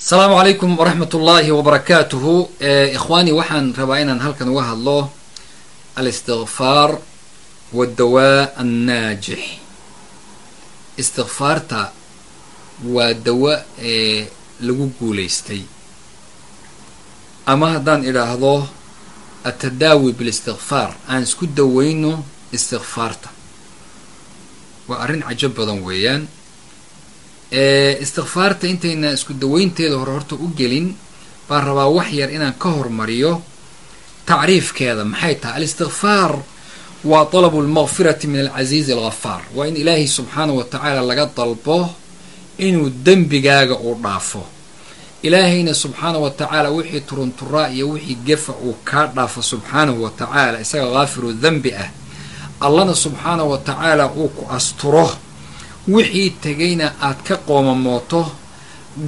asalaamu calaykum waraxmat ullaahi wabarakaatuhu ikhwaani waxaan rabaa inaan halkan uga hadlo alistikfaar wadawaa annaajix istikfaarta waa dawa ee lagu guulaystay. Ama haddaan idhaahdo atadaawi bilistikfaar aan isku daweyno istikfaarta waa arrin cajab badan weeyaan istikfaarta intayna isku daweynteeda hore horta u gelin baan rabaa wax yar inaan ka hormariyo tacriifkeeda. Maxay tahay? Alistikfaar waa talabu lmaqfirati min alcasiizi alghafaar. Waa in ilaahay subxaana wa tacaala laga dalbo inuu dembigaaga uu dhaafo. Ilaahayna subxaana wa tacaala wixii turunturaa iyo wixii gefa uu kaa dhaafo subxaanahu wa tacaala isaga haafiru dembi ah. Allana subxaana wa tacaala uu ku asturo wixii tegayna aad ka qoomamooto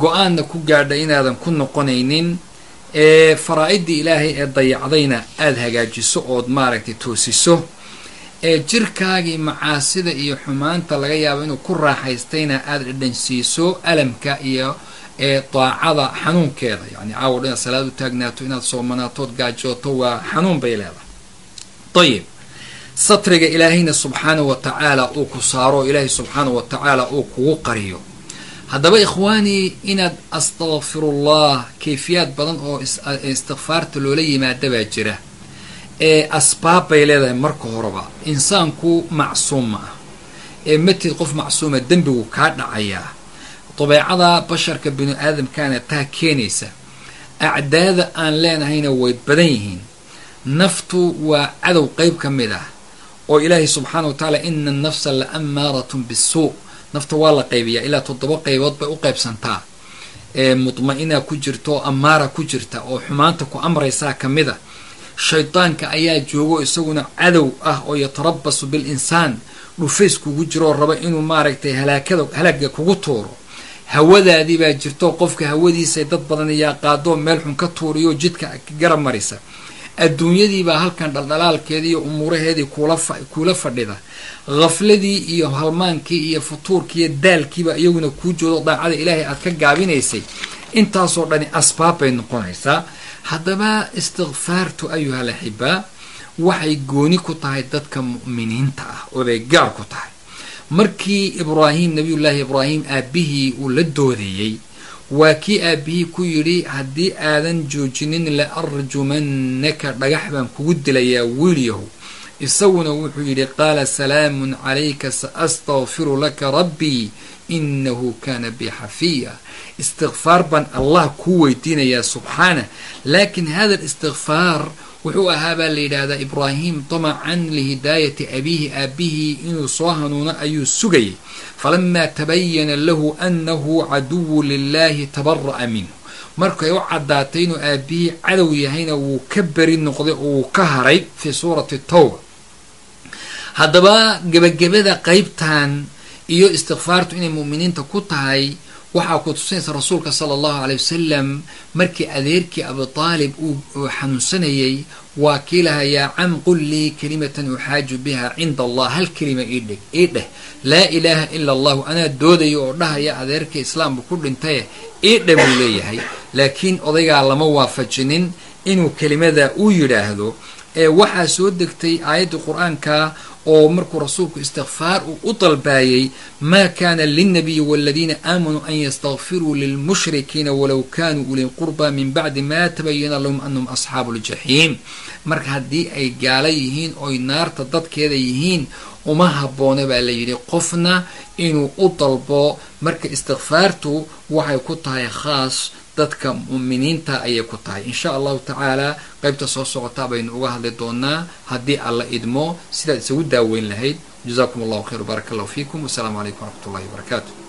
go'aanna ku gaadha inaadan ku noqonaynin ee faraa-idii ilaahay ee dayacdayna aada hagaajiso ood maaragtay toosiso ee jirkaagii macaasida iyo xumaanta laga yaabo inuu ku raaxaystayna aada dhadhansiiso alamka iyo ee daacada xanuunkeeda. Yacni caawodha inaad salaad u taagnaato inaad soomanaatood gaajooto waa xanuun bay leedahay. Ayib satriga ilaahayna subxaana wa tacaala uu ku saaro ilaahay subxaana wa tacaala uu kugu qariyo. Haddaba ikhwaanii inaad astakfirullah kayfiyaad badan oo istikfaarta loola yimaada baa jira. Ee asbaab bay leedahay marka horeba. Insaanku macsuuma ah ee matid qof macsuuma dembigu kaa dhacayaa. Dabeecada basharka binu aadamkaana taa keenaysa. Acdaada aan leenahayna way badan yihiin. Naftu waa cadow qeyb ka mid ah oo ilaahay subxaana wa tacaala ina annafsa la ammaaratun bisuu nafta waa la qaybiyaa ilaa toddoba qaybood bay u qaybsantaa. Ee mudma-ina ku jirta oo ammaara ku jirta oo xumaanta ku amraysaa ka mid a. Shaydaanka ayaa joogo isaguna cadow ah oo yatarabasu bil insaan. Dhufays kugu jiroo raba inuu maaragtay halaakada halaaga kugu tuuro. Hawadaadii baa jirto qofka hawadiisay dad badan ayaa qaadoo meel xun ka tuuriyo jidka garab marisa adduunyadiibaa halkan dhaldhalaalkeedii iyo umuuraheedii kuula fadhida. Khafladii iyo halmaankii iyo futuurkii iyo daalkiiba iyaguna kuu joodo daacada ilaahay aad ka gaabinaysay. Intaasoo dhani asbaab bay noqonaysaa. Haddaba istikfaartu ayuha alaxibaa waxay gooni ku tahay dadka mu'miniinta ah oobay gaar ku tahay. Markii ibraahim nabiyullaahi ibraahim aabihii uu la doodeeyey waa kii aabihii ku yidhi haddii aadan joojinin la arjumannaka dhagax baan kugu dilayaa wiilyahu isaguna wuxuu yidhi qaala salaamun calayka sa astakfiru laka rabbii inahu kana bi xafiya. Istikfaar baan allah kuu weydiinayaa subxaana. Laakin hada listikfaar wuxuu ahaa baa la yidhaahdaa ibraahim damacan lihidaayati abiihi aabihii inuu soo hanuuno ayuu sugayay falamaa tabayana lahu anahu caduwu lilahi tabara'a minhu. Markay u caddaatay inuu aabihii cadow yahayna wuu ka beri noqday oo wuu ka haray fii suurati tawba. Haddaba gebagabada qeybtan iyo istikfaartu inay mu'miniinta ku tahay waxaa ku tusinaysa rasuulka sala allahu aley wasalam markii adeerkii abi taalib uu xanuunsanayay waa kii lahaa yaa cam qul lii kalimatan uxaaju biha cinda allah. Hal kelima iidheg ii dheh laa ilaaha ila allahu anaa doodaya oo dhahaya adeerka islaamku ku dhintaye ii dheh buu leeyahay laakiin odaygaa lama waafajinin inuu kelimada uu yidhaahdo ee waxaa soo degtay aayadda qur'aanka oo markuu rasuulku istikfaar uu u dalbaayay maa kaana lilnabiyi waladiina aamanuu an yastakfiruu lilmushrikiina walow kanuu uli qurba min bacdi ma tabayana lahum anahum asxaabu ljaxiim marka haddii ay gaala yihiin oy naarta dadkeeda yihiin uma habboona baa la yidhi qofna inuu u dalbo. Marka istikfaartu waxay ku tahay khaas dadka mu'miniinta ayay ku tahay. Insha allahu tacaala qaybta soo socotaa baynu uga hadli doonaa haddii alla idmo sidaad isagu daaweyn lahayd jazakum allahu khayr baaraka allahu fiikum wasalaamu calaykum waraxmat ullahi wabarakaatu